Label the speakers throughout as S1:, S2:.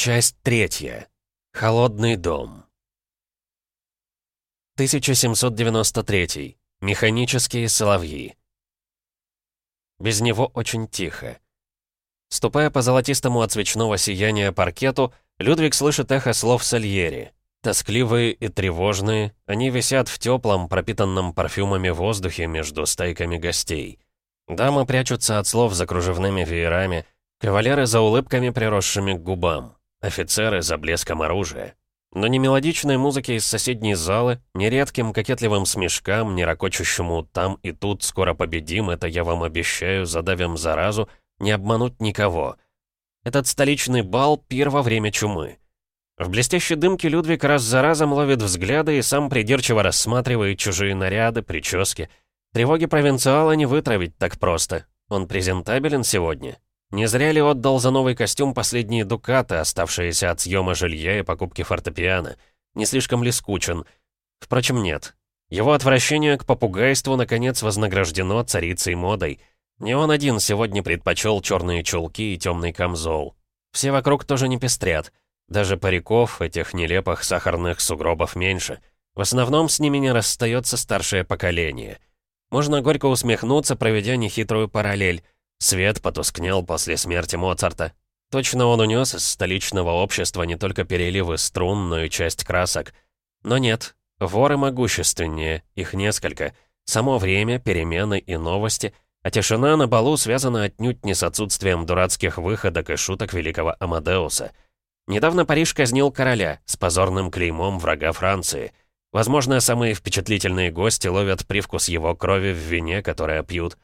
S1: Часть третья. Холодный дом. 1793. Механические соловьи. Без него очень тихо. Ступая по золотистому от свечного сияния паркету, Людвиг слышит эхо слов Сальери. Тоскливые и тревожные, они висят в теплом, пропитанном парфюмами воздухе между стайками гостей. Дамы прячутся от слов за кружевными веерами, кавалеры за улыбками, приросшими к губам. Офицеры за блеском оружия. Но ни мелодичной музыки из соседней залы, ни редким кокетливым смешкам, ни ракочущему «там и тут скоро победим, это я вам обещаю, задавим заразу», не обмануть никого. Этот столичный бал — пир во время чумы. В блестящей дымке Людвиг раз за разом ловит взгляды и сам придирчиво рассматривает чужие наряды, прически. Тревоги провинциала не вытравить так просто. Он презентабелен сегодня, не зря ли отдал за новый костюм последние дукаты, оставшиеся от съема жилья и покупки фортепиано? Не слишком ли скучен? Впрочем, нет. Его отвращение к попугайству наконец вознаграждено царицей модой. Не он один сегодня предпочел черные чулки и темный камзол. Все вокруг тоже не пестрят. Даже париков, этих нелепых сахарных сугробов меньше. В основном с ними не расстается старшее поколение. Можно горько усмехнуться, проведя нехитрую параллель — Свет потускнел после смерти Моцарта. Точно он унес из столичного общества не только переливы струн, но и часть красок. Но нет, воры могущественнее, их несколько. Само время, перемены и новости, а тишина на балу связана отнюдь не с отсутствием дурацких выходок и шуток великого Амадеуса. Недавно Париж казнил короля с позорным клеймом врага Франции. Возможно, самые впечатлительные гости ловят привкус его крови в вине, которое пьют.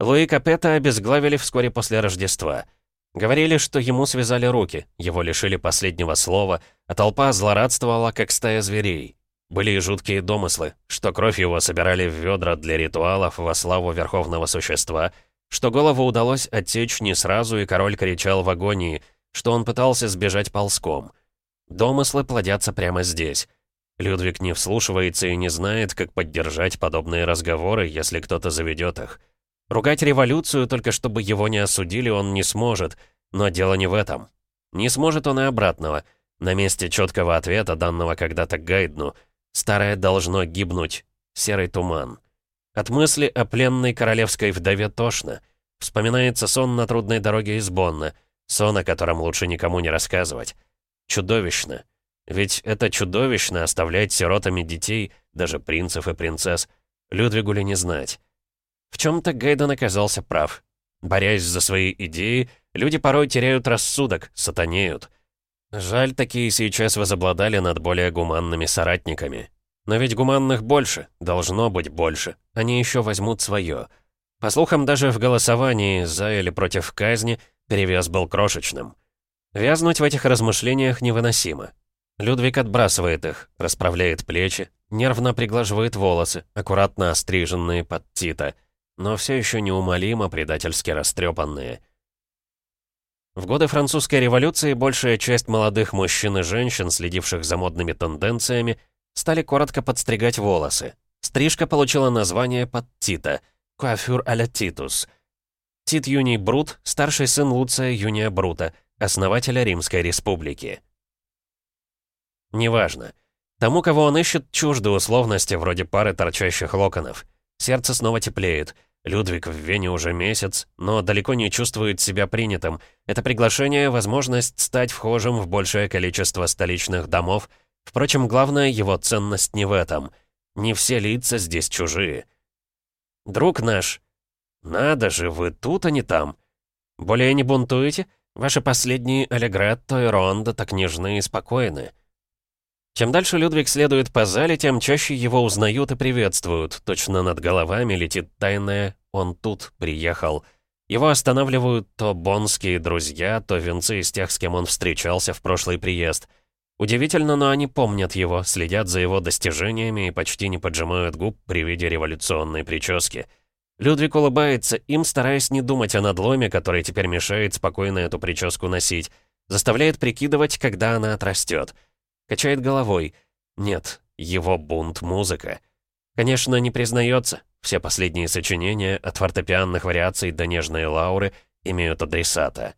S1: Луи Капета обезглавили вскоре после Рождества. Говорили, что ему связали руки, его лишили последнего слова, а толпа злорадствовала, как стая зверей. Были и жуткие домыслы, что кровь его собирали в ведра для ритуалов во славу верховного существа, что голову удалось отсечь не сразу, и король кричал в агонии, что он пытался сбежать ползком. Домыслы плодятся прямо здесь. Людвиг не вслушивается и не знает, как поддержать подобные разговоры, если кто-то заведет их. Ругать революцию только чтобы его не осудили он не сможет, но дело не в этом. Не сможет он и обратного. На месте четкого ответа, данного когда-то Гайдну, старое должно гибнуть. Серый туман. От мысли о пленной королевской вдове тошно. Вспоминается сон на трудной дороге из Бонна, сон, о котором лучше никому не рассказывать. Чудовищно. Ведь это чудовищно оставлять сиротами детей, даже принцев и принцесс. Людвигу ли не знать. В чем-то Гайден оказался прав. Борясь за свои идеи, люди порой теряют рассудок, сатанеют. Жаль, такие сейчас возобладали над более гуманными соратниками. Но ведь гуманных больше, должно быть больше. Они еще возьмут свое. По слухам, даже в голосовании за или против казни перевес был крошечным. Вязнуть в этих размышлениях невыносимо. Людвиг отбрасывает их, расправляет плечи, нервно приглаживает волосы, аккуратно остриженные под Тита — но все еще неумолимо предательски растрепанные. В годы французской революции большая часть молодых мужчин и женщин, следивших за модными тенденциями, стали коротко подстригать волосы. Стрижка получила название под Тита — «Куафюр а Титус». Тит Юний Брут — старший сын Луция Юния Брута, основателя Римской республики. Неважно. Тому, кого он ищет, чужды условности вроде пары торчащих локонов. Сердце снова теплеет — Людвиг в Вене уже месяц, но далеко не чувствует себя принятым. Это приглашение — возможность стать вхожим в большее количество столичных домов. Впрочем, главная его ценность не в этом. Не все лица здесь чужие. «Друг наш!» «Надо же, вы тут, а не там!» «Более не бунтуете? Ваши последние Аллегретто и Ронда так нежны и спокойны». Чем дальше Людвиг следует по зале, тем чаще его узнают и приветствуют. Точно над головами летит тайное «Он тут приехал». Его останавливают то бонские друзья, то венцы из тех, с кем он встречался в прошлый приезд. Удивительно, но они помнят его, следят за его достижениями и почти не поджимают губ при виде революционной прически. Людвиг улыбается им, стараясь не думать о надломе, который теперь мешает спокойно эту прическу носить. Заставляет прикидывать, когда она отрастет. Качает головой. Нет, его бунт — музыка. Конечно, не признается. Все последние сочинения, от фортепианных вариаций до нежной Лауры, имеют адресата.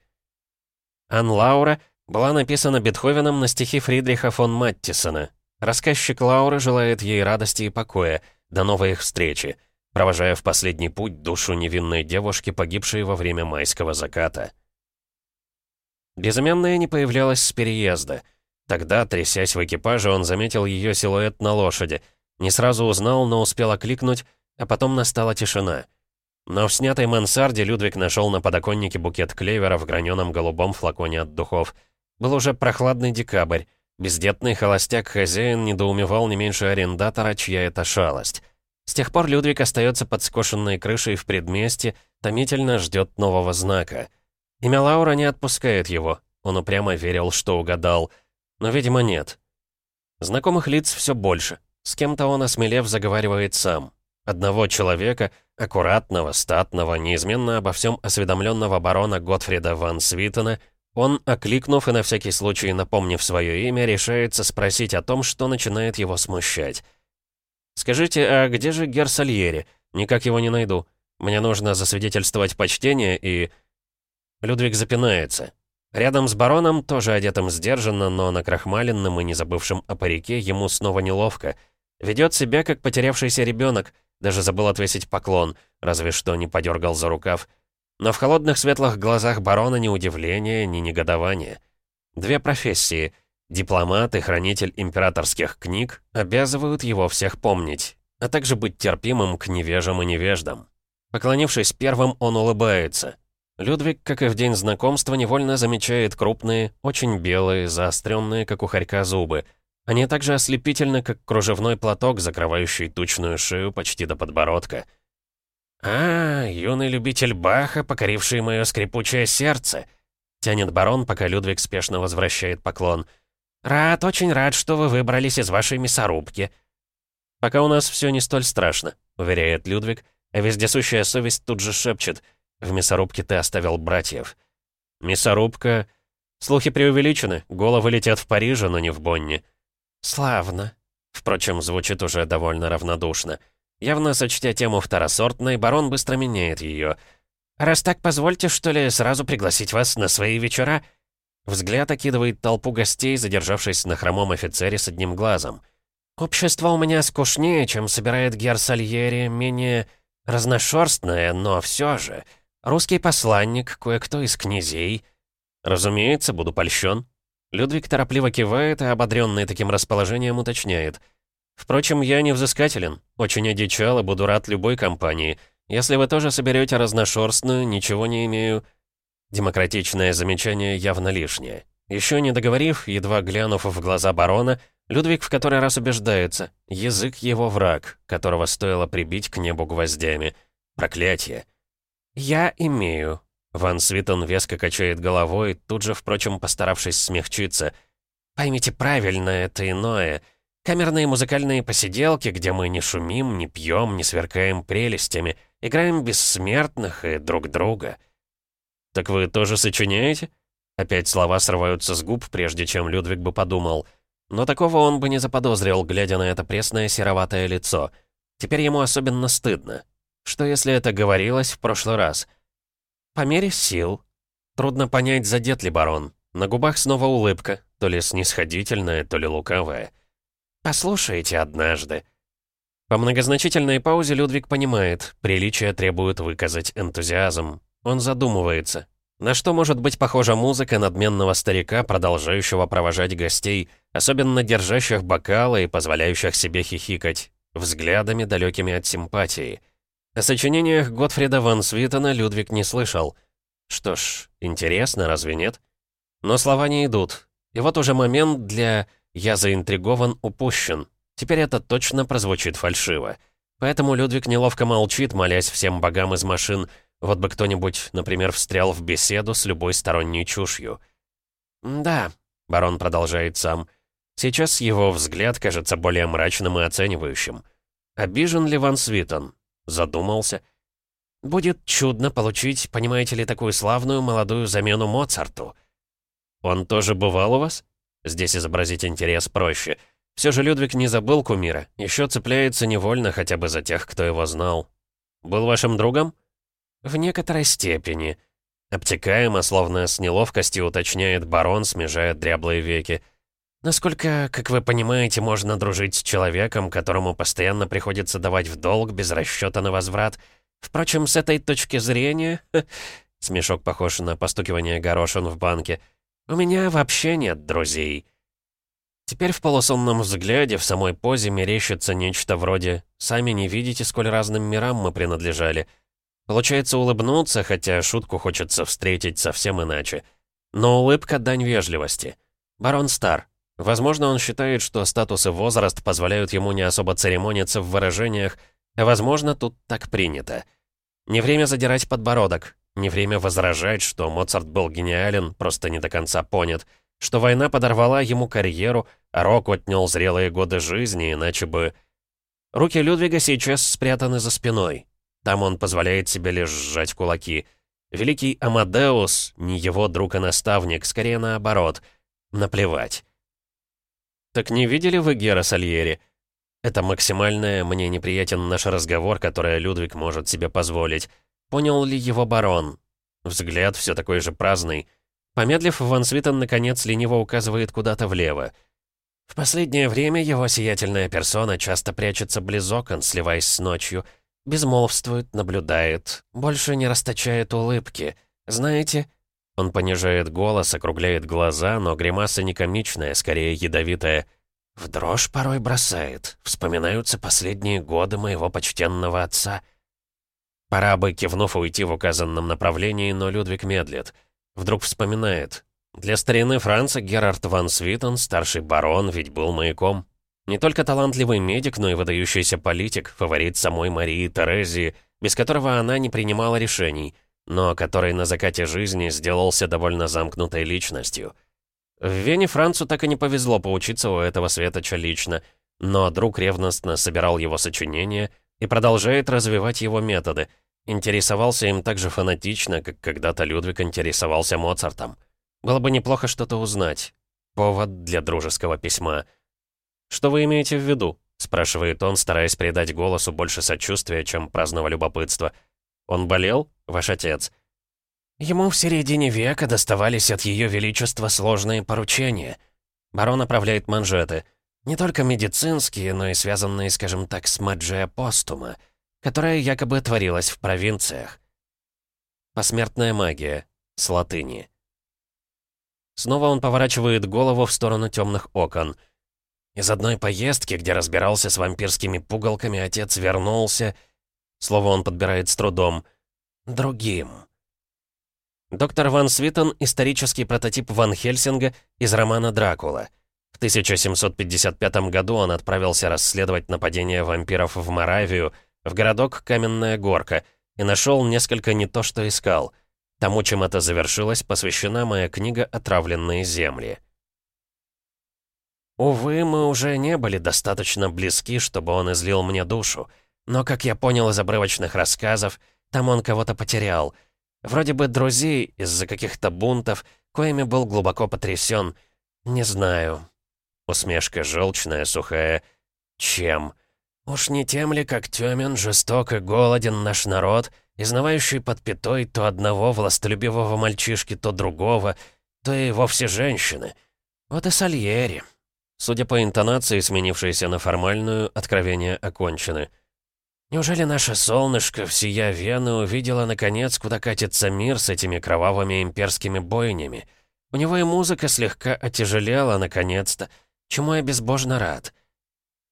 S1: Ан Лаура была написана Бетховеном на стихи Фридриха фон Маттисона. Рассказчик Лауры желает ей радости и покоя, до новой их встречи, провожая в последний путь душу невинной девушки, погибшей во время майского заката. Безымянная не появлялась с переезда. Тогда, трясясь в экипаже, он заметил ее силуэт на лошади. Не сразу узнал, но успел окликнуть, а потом настала тишина. Но в снятой мансарде Людвиг нашел на подоконнике букет клевера в граненом голубом флаконе от духов. Был уже прохладный декабрь. Бездетный холостяк-хозяин недоумевал не меньше арендатора, чья это шалость. С тех пор Людвиг остается под скошенной крышей в предместе, томительно ждет нового знака. Имя Лаура не отпускает его. Он упрямо верил, что угадал. Но, видимо, нет. Знакомых лиц все больше. С кем-то он, осмелев, заговаривает сам. Одного человека, аккуратного, статного, неизменно обо всем осведомленного барона Готфрида ван Свитена, он, окликнув и на всякий случай напомнив свое имя, решается спросить о том, что начинает его смущать. «Скажите, а где же Гер Сальери? Никак его не найду. Мне нужно засвидетельствовать почтение и...» Людвиг запинается. Рядом с бароном, тоже одетым сдержанно, но накрахмаленным и не забывшим о парике, ему снова неловко. Ведет себя, как потерявшийся ребенок, даже забыл отвесить поклон, разве что не подергал за рукав. Но в холодных светлых глазах барона ни удивления, ни негодования. Две профессии — дипломат и хранитель императорских книг — обязывают его всех помнить, а также быть терпимым к невежам и невеждам. Поклонившись первым, он улыбается — Людвиг, как и в день знакомства, невольно замечает крупные, очень белые, заостренные, как у хорька, зубы. Они также ослепительны, как кружевной платок, закрывающий тучную шею почти до подбородка. «А, юный любитель Баха, покоривший мое скрипучее сердце!» Тянет барон, пока Людвиг спешно возвращает поклон. «Рад, очень рад, что вы выбрались из вашей мясорубки». «Пока у нас все не столь страшно», — уверяет Людвиг, а вездесущая совесть тут же шепчет — в мясорубке ты оставил братьев. Мясорубка... Слухи преувеличены. Головы летят в Париже, но не в Бонне. Славно. Впрочем, звучит уже довольно равнодушно. Явно сочтя тему второсортной, барон быстро меняет ее. «Раз так, позвольте, что ли, сразу пригласить вас на свои вечера?» Взгляд окидывает толпу гостей, задержавшись на хромом офицере с одним глазом. «Общество у меня скучнее, чем собирает Гер Сальери, менее разношерстное, но все же...» Русский посланник, кое-кто из князей. Разумеется, буду польщен. Людвиг торопливо кивает и, ободренный таким расположением, уточняет. Впрочем, я не взыскателен, очень одичал и буду рад любой компании. Если вы тоже соберете разношерстную, ничего не имею. Демократичное замечание явно лишнее. Еще не договорив, едва глянув в глаза барона, Людвиг в который раз убеждается, язык его враг, которого стоило прибить к небу гвоздями. Проклятие. «Я имею». Ван Свитон веско качает головой, тут же, впрочем, постаравшись смягчиться. «Поймите правильно, это иное. Камерные музыкальные посиделки, где мы не шумим, не пьем, не сверкаем прелестями, играем бессмертных и друг друга». «Так вы тоже сочиняете?» Опять слова срываются с губ, прежде чем Людвиг бы подумал. Но такого он бы не заподозрил, глядя на это пресное сероватое лицо. Теперь ему особенно стыдно. Что если это говорилось в прошлый раз? По мере сил. Трудно понять, задет ли барон. На губах снова улыбка, то ли снисходительная, то ли лукавая. «Послушайте однажды». По многозначительной паузе Людвиг понимает, приличие требует выказать энтузиазм. Он задумывается. На что может быть похожа музыка надменного старика, продолжающего провожать гостей, особенно держащих бокалы и позволяющих себе хихикать, взглядами, далекими от симпатии — о сочинениях Готфрида ван Свитена Людвиг не слышал. Что ж, интересно, разве нет? Но слова не идут. И вот уже момент для «я заинтригован» упущен. Теперь это точно прозвучит фальшиво. Поэтому Людвиг неловко молчит, молясь всем богам из машин, вот бы кто-нибудь, например, встрял в беседу с любой сторонней чушью. «Да», — барон продолжает сам, — сейчас его взгляд кажется более мрачным и оценивающим. Обижен ли Ван Свитон? Задумался. «Будет чудно получить, понимаете ли, такую славную молодую замену Моцарту». «Он тоже бывал у вас?» Здесь изобразить интерес проще. Все же Людвиг не забыл кумира, еще цепляется невольно хотя бы за тех, кто его знал. «Был вашим другом?» «В некоторой степени». Обтекаемо, словно с неловкостью уточняет барон, смежая дряблые веки. Насколько, как вы понимаете, можно дружить с человеком, которому постоянно приходится давать в долг без расчета на возврат? Впрочем, с этой точки зрения... Смешок похож на постукивание горошин в банке. «У меня вообще нет друзей». Теперь в полусонном взгляде, в самой позе мерещится нечто вроде «Сами не видите, сколь разным мирам мы принадлежали». Получается улыбнуться, хотя шутку хочется встретить совсем иначе. Но улыбка — дань вежливости. Барон стар. Возможно, он считает, что статус и возраст позволяют ему не особо церемониться в выражениях, а возможно, тут так принято. Не время задирать подбородок, не время возражать, что Моцарт был гениален, просто не до конца понят, что война подорвала ему карьеру, а рок отнял зрелые годы жизни, иначе бы... Руки Людвига сейчас спрятаны за спиной. Там он позволяет себе лишь сжать кулаки. Великий Амадеус, не его друг и наставник, скорее наоборот. Наплевать. «Так не видели вы Гера Сальери?» Это максимальное, мне неприятен наш разговор, которое Людвиг может себе позволить. Понял ли его барон? Взгляд все такой же праздный. Помедлив, Ван Свитен наконец лениво указывает куда-то влево. В последнее время его сиятельная персона часто прячется близ окон, сливаясь с ночью. Безмолвствует, наблюдает, больше не расточает улыбки. Знаете, он понижает голос, округляет глаза, но гримаса не комичная, скорее ядовитая. В дрожь порой бросает. Вспоминаются последние годы моего почтенного отца. Пора бы, кивнув, уйти в указанном направлении, но Людвиг медлит. Вдруг вспоминает. Для старины Франца Герард ван Свитен, старший барон, ведь был маяком. Не только талантливый медик, но и выдающийся политик, фаворит самой Марии Терезии, без которого она не принимала решений, но который на закате жизни сделался довольно замкнутой личностью. В Вене Францу так и не повезло поучиться у этого светоча лично, но друг ревностно собирал его сочинения и продолжает развивать его методы — Интересовался им так же фанатично, как когда-то Людвиг интересовался Моцартом. Было бы неплохо что-то узнать. Повод для дружеского письма. «Что вы имеете в виду?» — спрашивает он, стараясь придать голосу больше сочувствия, чем праздного любопытства. «Он болел? Ваш отец?» Ему в середине века доставались от Ее Величества сложные поручения. Барон направляет манжеты. Не только медицинские, но и связанные, скажем так, с Маджия Постума — которая якобы творилась в провинциях. Посмертная магия. С латыни. Снова он поворачивает голову в сторону темных окон. Из одной поездки, где разбирался с вампирскими пугалками, отец вернулся... Слово он подбирает с трудом. Другим. Доктор Ван Свитон — исторический прототип Ван Хельсинга из романа «Дракула». В 1755 году он отправился расследовать нападение вампиров в Моравию, в городок Каменная Горка, и нашел несколько не то, что искал. Тому, чем это завершилось, посвящена моя книга «Отравленные земли». Увы, мы уже не были достаточно близки, чтобы он излил мне душу. Но, как я понял из обрывочных рассказов, там он кого-то потерял. Вроде бы друзей из-за каких-то бунтов, коими был глубоко потрясен. Не знаю. Усмешка желчная, сухая. Чем? Уж не тем ли, как тёмен, жесток и голоден наш народ, изнывающий под пятой то одного властолюбивого мальчишки, то другого, то и вовсе женщины. Вот и Сальери. Судя по интонации, сменившейся на формальную, откровения окончены. Неужели наше солнышко, всея вены, увидело, наконец, куда катится мир с этими кровавыми имперскими бойнями? У него и музыка слегка отяжелела, наконец-то, чему я безбожно рад.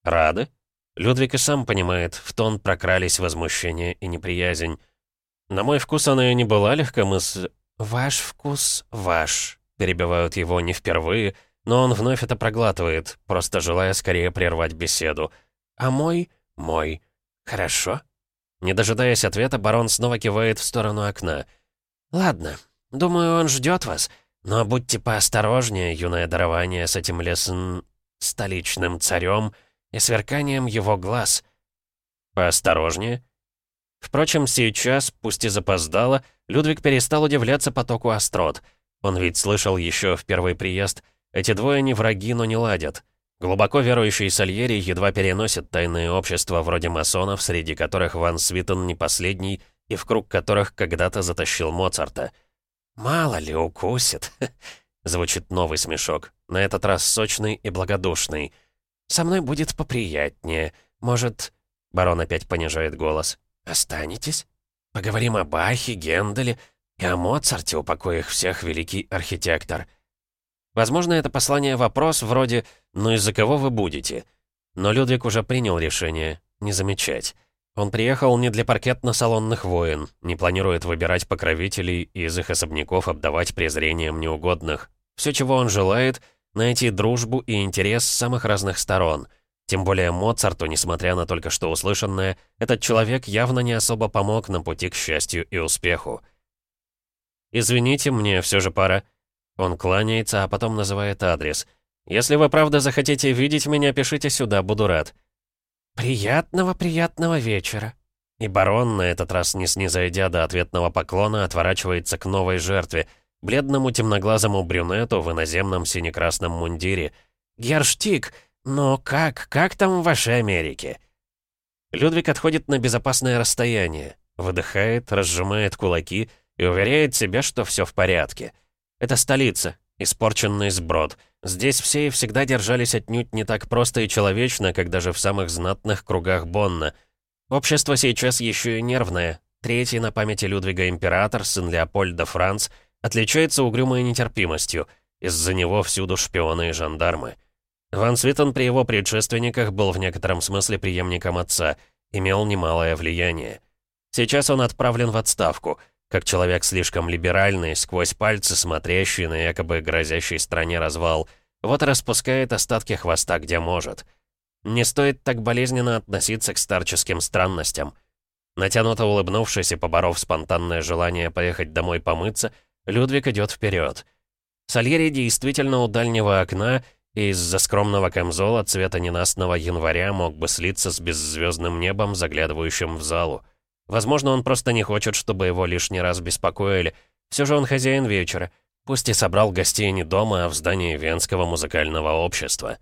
S1: Рады? Людвиг и сам понимает, в тон прокрались возмущение и неприязнь. На мой вкус она и не была легкомыс... «Ваш вкус ваш», — перебивают его не впервые, но он вновь это проглатывает, просто желая скорее прервать беседу. «А мой? Мой. Хорошо?» Не дожидаясь ответа, барон снова кивает в сторону окна. «Ладно, думаю, он ждет вас, но будьте поосторожнее, юное дарование, с этим лесн... столичным царем и сверканием его глаз. «Поосторожнее». Впрочем, сейчас, пусть и запоздало, Людвиг перестал удивляться потоку острот. Он ведь слышал еще в первый приезд, эти двое не враги, но не ладят. Глубоко верующий Сальери едва переносит тайные общества вроде масонов, среди которых Ван Свитон не последний, и в круг которых когда-то затащил Моцарта. «Мало ли укусит», — звучит новый смешок, на этот раз сочный и благодушный. «Со мной будет поприятнее. Может...» — барон опять понижает голос. «Останетесь? Поговорим о Бахе, Генделе и о Моцарте, упокой их всех великий архитектор». Возможно, это послание вопрос вроде «Ну из-за кого вы будете?» Но Людвиг уже принял решение не замечать. Он приехал не для паркетно-салонных войн, не планирует выбирать покровителей и из их особняков обдавать презрением неугодных. Все, чего он желает — найти дружбу и интерес с самых разных сторон. Тем более Моцарту, несмотря на только что услышанное, этот человек явно не особо помог на пути к счастью и успеху. «Извините, мне все же пора». Он кланяется, а потом называет адрес. «Если вы правда захотите видеть меня, пишите сюда, буду рад». «Приятного, приятного вечера». И барон, на этот раз не снизойдя до ответного поклона, отворачивается к новой жертве, бледному темноглазому брюнету в иноземном сине-красном мундире. «Герштик, но как, как там в вашей Америке?» Людвиг отходит на безопасное расстояние, выдыхает, разжимает кулаки и уверяет себя, что все в порядке. Это столица, испорченный сброд — Здесь все и всегда держались отнюдь не так просто и человечно, как даже в самых знатных кругах Бонна. Общество сейчас еще и нервное. Третий на памяти Людвига император, сын Леопольда Франц, отличается угрюмой нетерпимостью. Из-за него всюду шпионы и жандармы. Ван Свитон при его предшественниках был в некотором смысле преемником отца, имел немалое влияние. Сейчас он отправлен в отставку — как человек слишком либеральный, сквозь пальцы смотрящий на якобы грозящей стране развал, вот распускает остатки хвоста где может. Не стоит так болезненно относиться к старческим странностям. Натянуто улыбнувшись и поборов спонтанное желание поехать домой помыться, Людвиг идет вперед. Сальери действительно у дальнего окна и из-за скромного камзола цвета ненастного января мог бы слиться с беззвездным небом, заглядывающим в залу. Возможно, он просто не хочет, чтобы его лишний раз беспокоили. Все же он хозяин вечера. Пусть и собрал гостей не дома, а в здании Венского музыкального общества.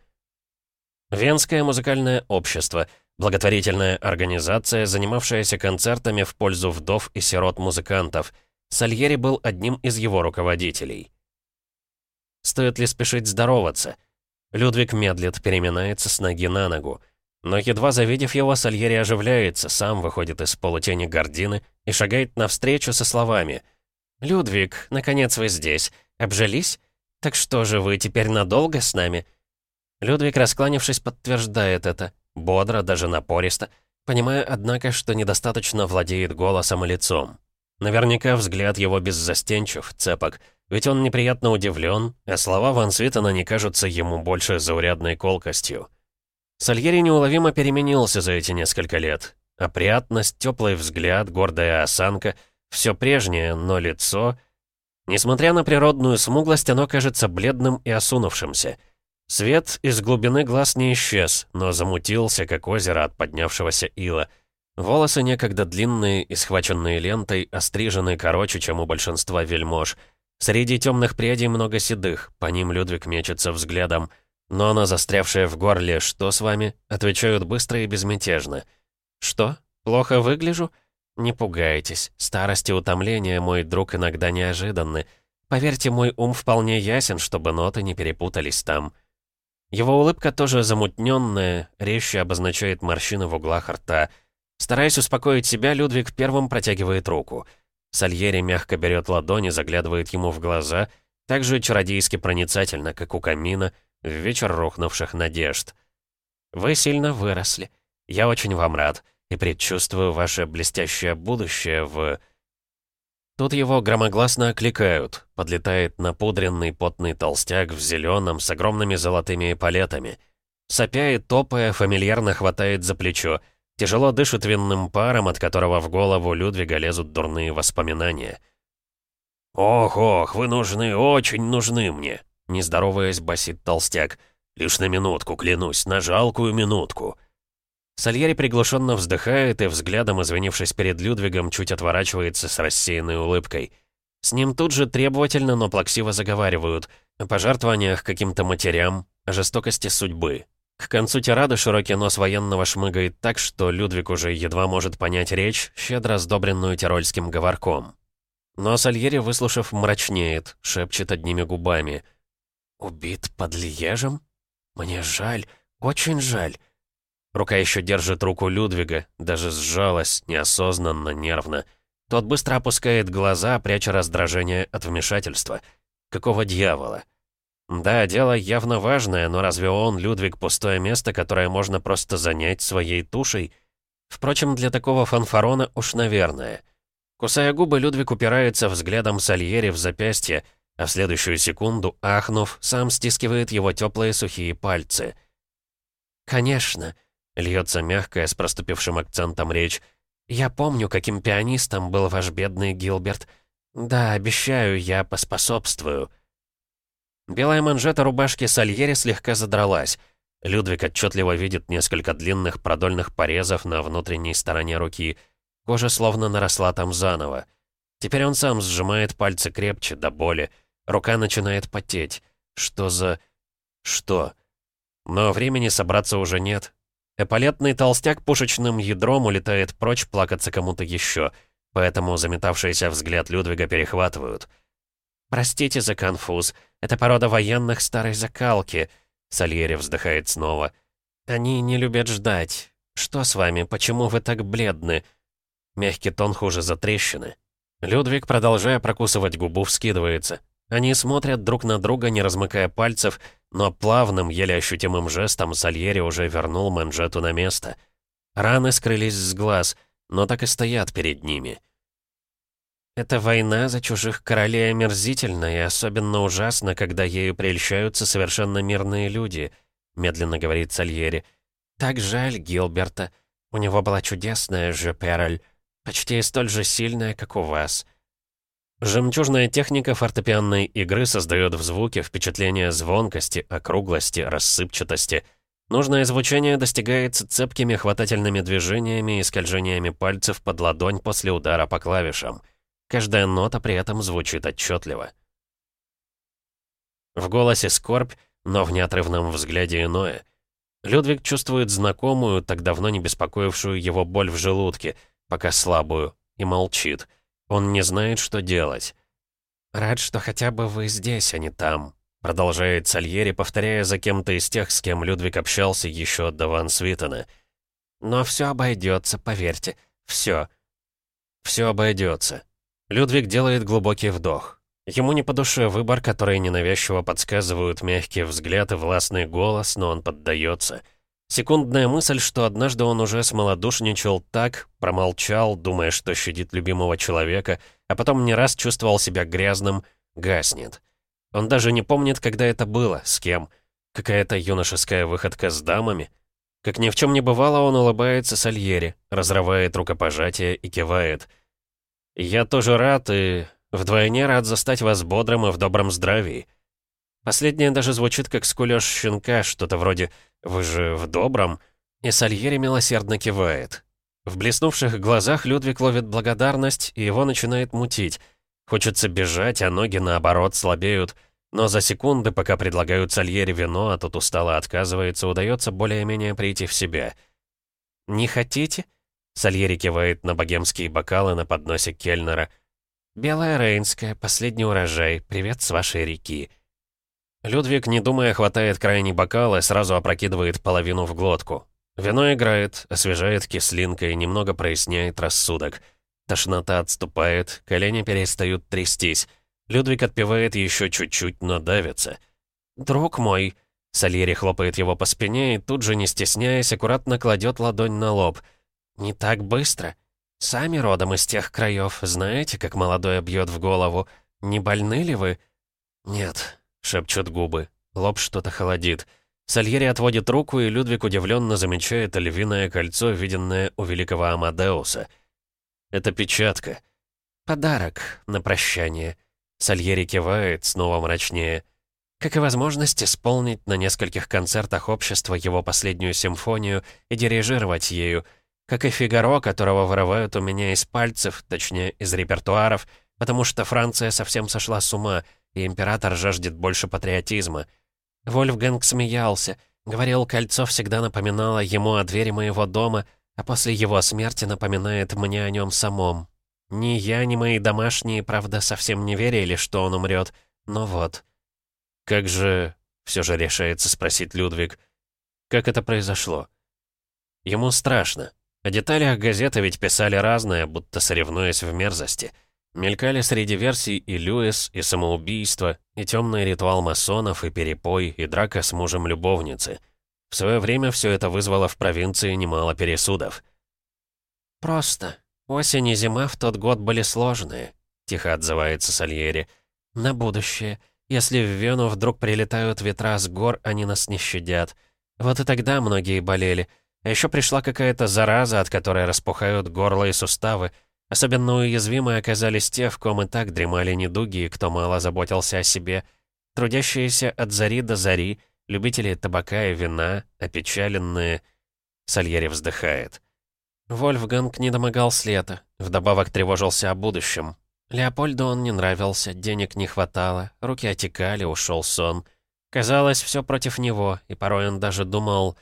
S1: Венское музыкальное общество — благотворительная организация, занимавшаяся концертами в пользу вдов и сирот-музыкантов. Сальери был одним из его руководителей. Стоит ли спешить здороваться? Людвиг медлит, переминается с ноги на ногу. Но едва завидев его, Сальери оживляется, сам выходит из полутени гордины и шагает навстречу со словами. «Людвиг, наконец вы здесь. Обжились? Так что же, вы теперь надолго с нами?» Людвиг, раскланившись, подтверждает это, бодро, даже напористо, понимая, однако, что недостаточно владеет голосом и лицом. Наверняка взгляд его беззастенчив, цепок, ведь он неприятно удивлен, а слова Ван Свитена не кажутся ему больше заурядной колкостью. Сальери неуловимо переменился за эти несколько лет. Опрятность, теплый взгляд, гордая осанка — все прежнее, но лицо... Несмотря на природную смуглость, оно кажется бледным и осунувшимся. Свет из глубины глаз не исчез, но замутился, как озеро от поднявшегося ила. Волосы некогда длинные и схваченные лентой, острижены короче, чем у большинства вельмож. Среди темных прядей много седых, по ним Людвиг мечется взглядом — но она, застрявшая в горле «Что с вами?» отвечают быстро и безмятежно. «Что? Плохо выгляжу?» «Не пугайтесь. Старость и утомление, мой друг, иногда неожиданны. Поверьте, мой ум вполне ясен, чтобы ноты не перепутались там». Его улыбка тоже замутненная, резче обозначает морщины в углах рта. Стараясь успокоить себя, Людвиг первым протягивает руку. Сальери мягко берет ладони, заглядывает ему в глаза, так же чародейски проницательно, как у камина — в вечер рухнувших надежд. Вы сильно выросли. Я очень вам рад и предчувствую ваше блестящее будущее в... Тут его громогласно окликают. Подлетает напудренный потный толстяк в зеленом с огромными золотыми эполетами. Сопя и топая, фамильярно хватает за плечо. Тяжело дышит винным паром, от которого в голову Людвига лезут дурные воспоминания. «Ох-ох, вы нужны, очень нужны мне!» Не здороваясь, басит толстяк. «Лишь на минутку, клянусь, на жалкую минутку». Сальери приглушенно вздыхает и, взглядом извинившись перед Людвигом, чуть отворачивается с рассеянной улыбкой. С ним тут же требовательно, но плаксиво заговаривают о пожертвованиях каким-то матерям, о жестокости судьбы. К концу тирады широкий нос военного шмыгает так, что Людвиг уже едва может понять речь, щедро сдобренную тирольским говорком. Но Сальери, выслушав, мрачнеет, шепчет одними губами. «Убит под Льежем? Мне жаль, очень жаль». Рука еще держит руку Людвига, даже сжалась, неосознанно, нервно. Тот быстро опускает глаза, пряча раздражение от вмешательства. Какого дьявола? Да, дело явно важное, но разве он, Людвиг, пустое место, которое можно просто занять своей тушей? Впрочем, для такого фанфарона уж наверное. Кусая губы, Людвиг упирается взглядом Сальери в запястье, а в следующую секунду, ахнув, сам стискивает его теплые сухие пальцы. «Конечно», — льется мягкая с проступившим акцентом речь, «я помню, каким пианистом был ваш бедный Гилберт. Да, обещаю, я поспособствую». Белая манжета рубашки Сальери слегка задралась. Людвиг отчетливо видит несколько длинных продольных порезов на внутренней стороне руки. Кожа словно наросла там заново. Теперь он сам сжимает пальцы крепче, до боли. Рука начинает потеть. Что за... Что? Но времени собраться уже нет. Эполетный толстяк пушечным ядром улетает прочь плакаться кому-то еще, поэтому заметавшийся взгляд Людвига перехватывают. «Простите за конфуз», это порода военных старой закалки», — Сальери вздыхает снова. «Они не любят ждать. Что с вами? Почему вы так бледны?» Мягкий тон хуже затрещины. Людвиг, продолжая прокусывать губу, вскидывается. Они смотрят друг на друга, не размыкая пальцев, но плавным, еле ощутимым жестом Сальери уже вернул манжету на место. Раны скрылись с глаз, но так и стоят перед ними. Эта война за чужих королей омерзительна и особенно ужасна, когда ею прельщаются совершенно мирные люди», — медленно говорит Сальери. «Так жаль Гилберта. У него была чудесная же Пераль, почти столь же сильная, как у вас». Жемчужная техника фортепианной игры создает в звуке впечатление звонкости, округлости, рассыпчатости. Нужное звучание достигается цепкими хватательными движениями и скольжениями пальцев под ладонь после удара по клавишам — Каждая нота при этом звучит отчетливо. В голосе скорбь, но в неотрывном взгляде иное. Людвиг чувствует знакомую, так давно не беспокоившую его боль в желудке, пока слабую, и молчит. Он не знает, что делать. «Рад, что хотя бы вы здесь, а не там», — продолжает Сальери, повторяя за кем-то из тех, с кем Людвиг общался еще до Ван Свитена. «Но все обойдется, поверьте, все. Все обойдется. Людвиг делает глубокий вдох. Ему не по душе выбор, который ненавязчиво подсказывают мягкий взгляд и властный голос, но он поддается. Секундная мысль, что однажды он уже смолодушничал так, промолчал, думая, что щадит любимого человека, а потом не раз чувствовал себя грязным, гаснет. Он даже не помнит, когда это было, с кем. Какая-то юношеская выходка с дамами. Как ни в чем не бывало, он улыбается Сальери, разрывает рукопожатие и кивает — «Я тоже рад и вдвойне рад застать вас бодрым и в добром здравии». Последнее даже звучит как скулёж щенка, что-то вроде «Вы же в добром?» И Сальери милосердно кивает. В блеснувших глазах Людвиг ловит благодарность, и его начинает мутить. Хочется бежать, а ноги, наоборот, слабеют. Но за секунды, пока предлагают Сальери вино, а тот устало отказывается, удается более-менее прийти в себя. «Не хотите?» Сальери кивает на богемские бокалы на подносе кельнера. «Белая Рейнская, последний урожай, привет с вашей реки». Людвиг, не думая, хватает крайний бокал и сразу опрокидывает половину в глотку. Вино играет, освежает кислинкой, немного проясняет рассудок. Тошнота отступает, колени перестают трястись. Людвиг отпивает еще чуть-чуть, но давится. «Друг мой!» Сальери хлопает его по спине и тут же, не стесняясь, аккуратно кладет ладонь на лоб — «Не так быстро. Сами родом из тех краев, знаете, как молодое бьет в голову. Не больны ли вы?» «Нет», — шепчут губы. Лоб что-то холодит. Сальери отводит руку, и Людвиг удивленно замечает львиное кольцо, виденное у великого Амадеуса. «Это печатка». «Подарок на прощание». Сальери кивает, снова мрачнее. Как и возможность исполнить на нескольких концертах общества его последнюю симфонию и дирижировать ею — как и Фигаро, которого вырывают у меня из пальцев, точнее, из репертуаров, потому что Франция совсем сошла с ума, и император жаждет больше патриотизма. Вольфганг смеялся, говорил, кольцо всегда напоминало ему о двери моего дома, а после его смерти напоминает мне о нем самом. Ни я, ни мои домашние, правда, совсем не верили, что он умрет. Но вот. Как же... Все же решается спросить Людвиг. Как это произошло? Ему страшно. О деталях газеты ведь писали разное, будто соревнуясь в мерзости. Мелькали среди версий и Льюис, и самоубийство, и темный ритуал масонов, и перепой, и драка с мужем любовницы. В свое время все это вызвало в провинции немало пересудов. «Просто. Осень и зима в тот год были сложные», — тихо отзывается Сальери. «На будущее. Если в Вену вдруг прилетают ветра с гор, они нас не щадят. Вот и тогда многие болели. А еще пришла какая-то зараза, от которой распухают горло и суставы. Особенно уязвимы оказались те, в ком и так дремали недуги, и кто мало заботился о себе. Трудящиеся от зари до зари, любители табака и вина, опечаленные. Сальери вздыхает. Вольфганг не домогал лета, вдобавок тревожился о будущем. Леопольду он не нравился, денег не хватало, руки отекали, ушел сон. Казалось, все против него, и порой он даже думал...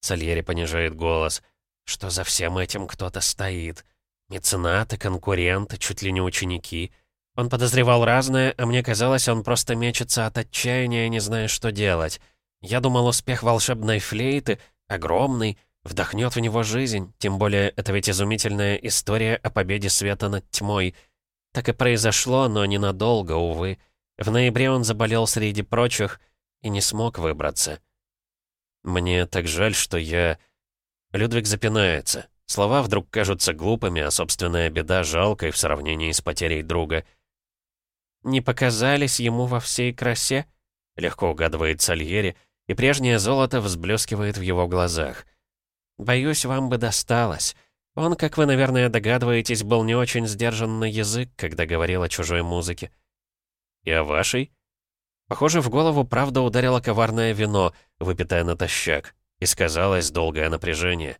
S1: Сальери понижает голос. Что за всем этим кто-то стоит? Меценаты, конкуренты, чуть ли не ученики. Он подозревал разное, а мне казалось, он просто мечется от отчаяния, не зная, что делать. Я думал, успех волшебной флейты, огромный, вдохнет в него жизнь, тем более это ведь изумительная история о победе света над тьмой. Так и произошло, но ненадолго, увы. В ноябре он заболел среди прочих и не смог выбраться. Мне так жаль, что я... Людвиг запинается. Слова вдруг кажутся глупыми, а собственная беда жалкой в сравнении с потерей друга. «Не показались ему во всей красе?» Легко угадывает Сальери, и прежнее золото взблескивает в его глазах. «Боюсь, вам бы досталось. Он, как вы, наверное, догадываетесь, был не очень сдержанный язык, когда говорил о чужой музыке». «И о вашей?» Похоже, в голову правда ударило коварное вино, выпитое натощак, и сказалось долгое напряжение.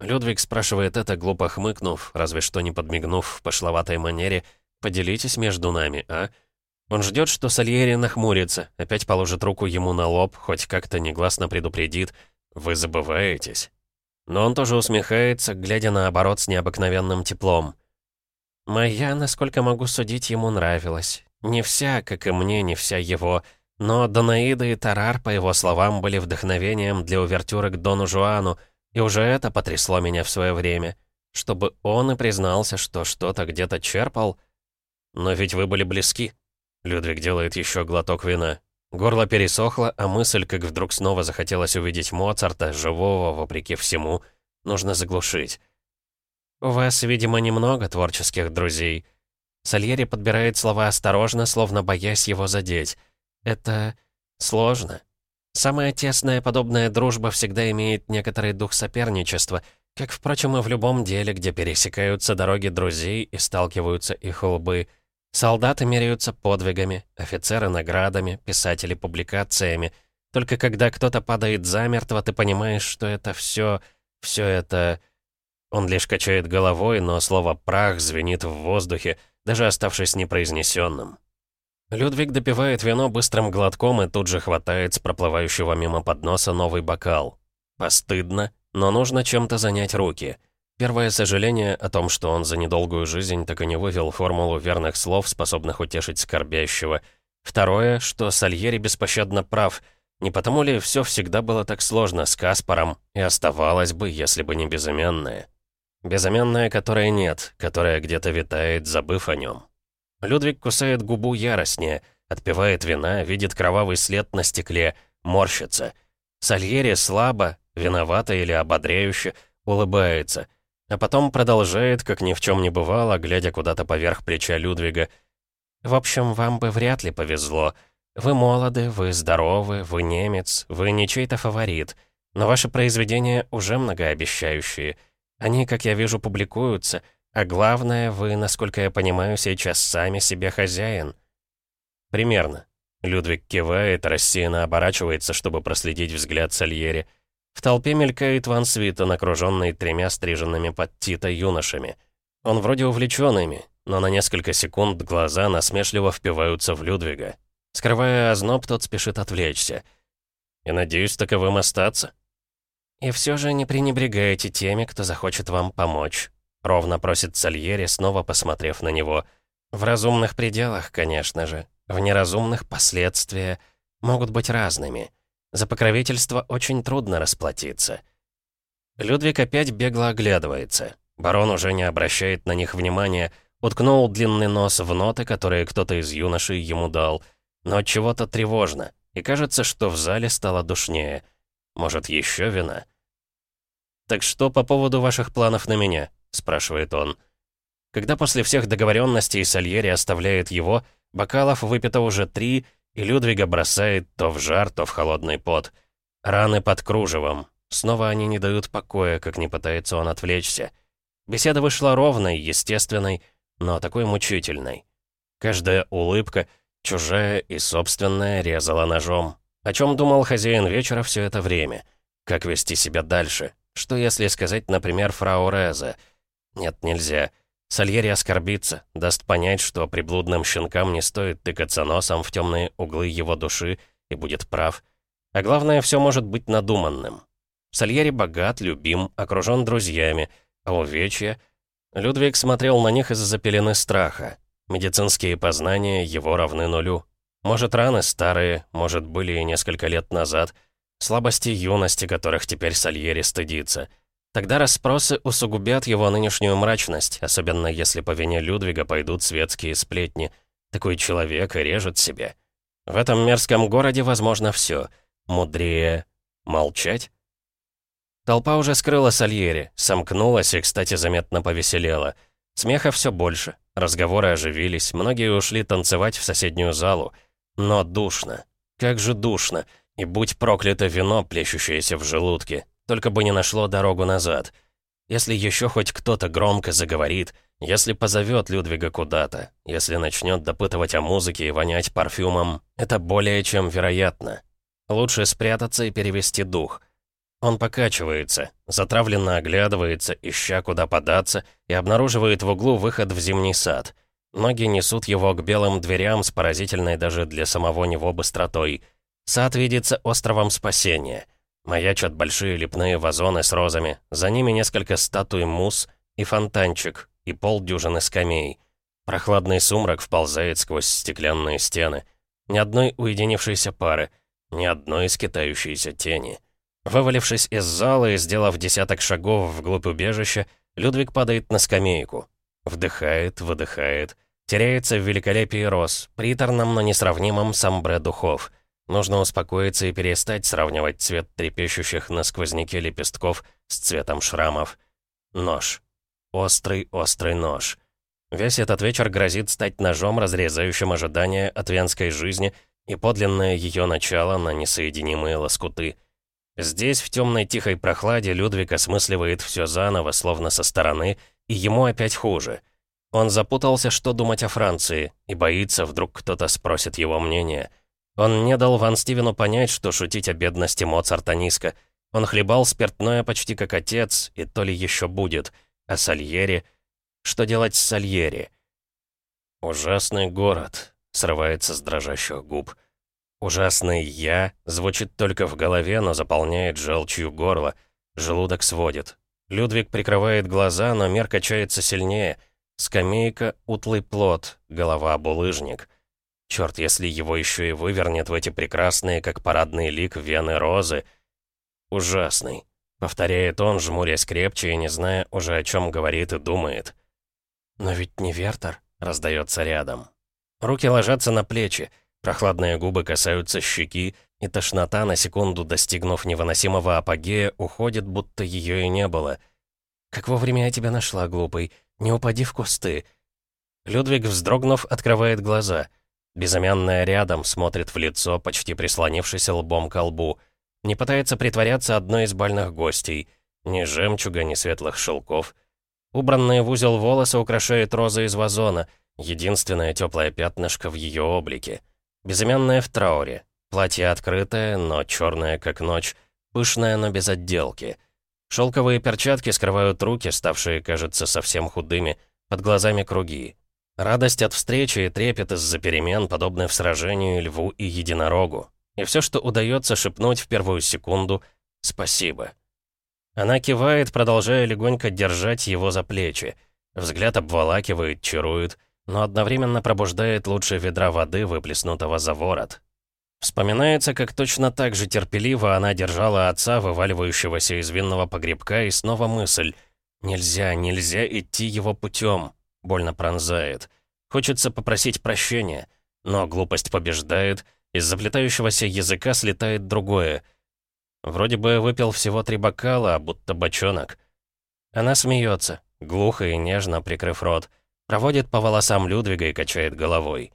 S1: Людвиг спрашивает это, глупо хмыкнув, разве что не подмигнув в пошловатой манере, «Поделитесь между нами, а?» Он ждет, что Сальери нахмурится, опять положит руку ему на лоб, хоть как-то негласно предупредит «Вы забываетесь». Но он тоже усмехается, глядя наоборот с необыкновенным теплом. «Моя, насколько могу судить, ему нравилась. Не вся, как и мне, не вся его. Но Донаида и Тарар, по его словам, были вдохновением для увертюры к Дону Жуану, и уже это потрясло меня в свое время. Чтобы он и признался, что что-то где-то черпал. Но ведь вы были близки. Людвиг делает еще глоток вина. Горло пересохло, а мысль, как вдруг снова захотелось увидеть Моцарта, живого, вопреки всему, нужно заглушить. «У вас, видимо, немного творческих друзей», Сальери подбирает слова осторожно, словно боясь его задеть. Это сложно. Самая тесная подобная дружба всегда имеет некоторый дух соперничества, как, впрочем, и в любом деле, где пересекаются дороги друзей и сталкиваются их лбы. Солдаты меряются подвигами, офицеры — наградами, писатели — публикациями. Только когда кто-то падает замертво, ты понимаешь, что это все, все это... Он лишь качает головой, но слово «прах» звенит в воздухе, даже оставшись непроизнесенным. Людвиг допивает вино быстрым глотком и тут же хватает с проплывающего мимо подноса новый бокал. Постыдно, но нужно чем-то занять руки. Первое сожаление о том, что он за недолгую жизнь так и не вывел формулу верных слов, способных утешить скорбящего. Второе, что Сальери беспощадно прав. Не потому ли все всегда было так сложно с Каспаром и оставалось бы, если бы не безымянное? Безымянная, которой нет, которая где-то витает, забыв о нем. Людвиг кусает губу яростнее, отпивает вина, видит кровавый след на стекле, морщится. Сальери слабо, виновато или ободряюще, улыбается, а потом продолжает, как ни в чем не бывало, глядя куда-то поверх плеча Людвига. «В общем, вам бы вряд ли повезло. Вы молоды, вы здоровы, вы немец, вы не чей-то фаворит, но ваши произведения уже многообещающие». Они, как я вижу, публикуются, а главное, вы, насколько я понимаю, сейчас сами себе хозяин». «Примерно». Людвиг кивает, рассеянно оборачивается, чтобы проследить взгляд Сальери. В толпе мелькает Ван Свитон, окруженный тремя стриженными под Тита юношами. Он вроде увлечен ими, но на несколько секунд глаза насмешливо впиваются в Людвига. Скрывая озноб, тот спешит отвлечься. «И надеюсь таковым остаться?» «И все же не пренебрегаете теми, кто захочет вам помочь», ровно просит Сальери, снова посмотрев на него. «В разумных пределах, конечно же. В неразумных последствия могут быть разными. За покровительство очень трудно расплатиться». Людвиг опять бегло оглядывается. Барон уже не обращает на них внимания, уткнул длинный нос в ноты, которые кто-то из юношей ему дал. Но чего-то тревожно, и кажется, что в зале стало душнее. Может, еще вина? «Так что по поводу ваших планов на меня?» — спрашивает он. Когда после всех договоренностей Сальери оставляет его, бокалов выпито уже три, и Людвига бросает то в жар, то в холодный пот. Раны под кружевом. Снова они не дают покоя, как не пытается он отвлечься. Беседа вышла ровной, естественной, но такой мучительной. Каждая улыбка, чужая и собственная, резала ножом. О чем думал хозяин вечера все это время? Как вести себя дальше? Что если сказать, например, фрау Резе? Нет, нельзя. Сальери оскорбится, даст понять, что приблудным щенкам не стоит тыкаться носом в темные углы его души, и будет прав. А главное, все может быть надуманным. Сальери богат, любим, окружен друзьями — а увечья? Людвиг смотрел на них из-за пелены страха. Медицинские познания его равны нулю. Может, раны старые, может, были и несколько лет назад. Слабости юности, которых теперь Сальери стыдится. Тогда расспросы усугубят его нынешнюю мрачность, особенно если по вине Людвига пойдут светские сплетни. Такой человек режет себе. В этом мерзком городе возможно все. Мудрее молчать? Толпа уже скрыла Сальери, сомкнулась и, кстати, заметно повеселела. Смеха все больше, разговоры оживились, многие ушли танцевать в соседнюю залу. Но душно. Как же душно. И будь проклято вино, плещущееся в желудке. Только бы не нашло дорогу назад. Если еще хоть кто-то громко заговорит, если позовет Людвига куда-то, если начнет допытывать о музыке и вонять парфюмом, это более чем вероятно. Лучше спрятаться и перевести дух. Он покачивается, затравленно оглядывается, ища куда податься, и обнаруживает в углу выход в зимний сад. Ноги несут его к белым дверям с поразительной даже для самого него быстротой. Сад видится островом спасения. Маячат большие лепные вазоны с розами, за ними несколько статуй мус и фонтанчик, и полдюжины скамей. Прохладный сумрак вползает сквозь стеклянные стены. Ни одной уединившейся пары, ни одной скитающейся тени. Вывалившись из зала и сделав десяток шагов вглубь убежища, Людвиг падает на скамейку. Вдыхает, выдыхает. Теряется в великолепии роз, приторном, но несравнимом самбре духов. Нужно успокоиться и перестать сравнивать цвет трепещущих на сквозняке лепестков с цветом шрамов. Нож. Острый, острый нож. Весь этот вечер грозит стать ножом, разрезающим ожидания от венской жизни и подлинное ее начало на несоединимые лоскуты — Здесь, в темной тихой прохладе, Людвиг осмысливает все заново, словно со стороны, и ему опять хуже. Он запутался, что думать о Франции, и боится, вдруг кто-то спросит его мнение. Он не дал Ван Стивену понять, что шутить о бедности Моцарта низко. Он хлебал спиртное почти как отец, и то ли еще будет. А Сальери... Что делать с Сальери? «Ужасный город», — срывается с дрожащих губ. Ужасный «я» звучит только в голове, но заполняет желчью горло. Желудок сводит. Людвиг прикрывает глаза, но мир качается сильнее. Скамейка — утлый плод, голова — булыжник. Черт, если его еще и вывернет в эти прекрасные, как парадный лик, вены розы. Ужасный. Повторяет он, жмурясь крепче и не зная уже, о чем говорит и думает. «Но ведь не Вертер», — раздается рядом. Руки ложатся на плечи. Прохладные губы касаются щеки, и тошнота, на секунду достигнув невыносимого апогея, уходит, будто ее и не было. «Как вовремя я тебя нашла, глупый. Не упади в кусты». Людвиг, вздрогнув, открывает глаза. Безымянная рядом, смотрит в лицо, почти прислонившись лбом к лбу. Не пытается притворяться одной из бальных гостей. Ни жемчуга, ни светлых шелков. Убранные в узел волосы украшает роза из вазона, единственное теплое пятнышко в ее облике. Безымянная в трауре. Платье открытое, но черное, как ночь. Пышное, но без отделки. Шелковые перчатки скрывают руки, ставшие, кажется, совсем худыми. Под глазами круги. Радость от встречи и трепет из-за перемен, подобны в сражении льву и единорогу. И все, что удается шепнуть в первую секунду — «Спасибо». Она кивает, продолжая легонько держать его за плечи. Взгляд обволакивает, чарует, но одновременно пробуждает лучше ведра воды, выплеснутого за ворот. Вспоминается, как точно так же терпеливо она держала отца, вываливающегося из винного погребка, и снова мысль «Нельзя, нельзя идти его путем», больно пронзает. Хочется попросить прощения, но глупость побеждает, из заплетающегося языка слетает другое. Вроде бы выпил всего три бокала, а будто бочонок. Она смеется, глухо и нежно прикрыв рот, проводит по волосам Людвига и качает головой.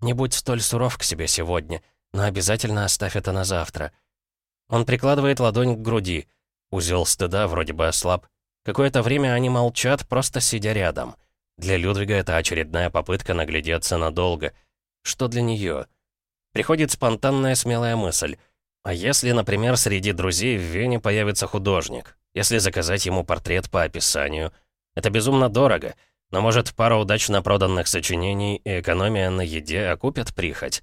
S1: «Не будь столь суров к себе сегодня», но обязательно оставь это на завтра. Он прикладывает ладонь к груди. Узел стыда вроде бы ослаб. Какое-то время они молчат, просто сидя рядом. Для Людвига это очередная попытка наглядеться надолго. Что для нее? Приходит спонтанная смелая мысль. А если, например, среди друзей в Вене появится художник? Если заказать ему портрет по описанию? Это безумно дорого. Но может пара удачно проданных сочинений и экономия на еде окупят прихоть?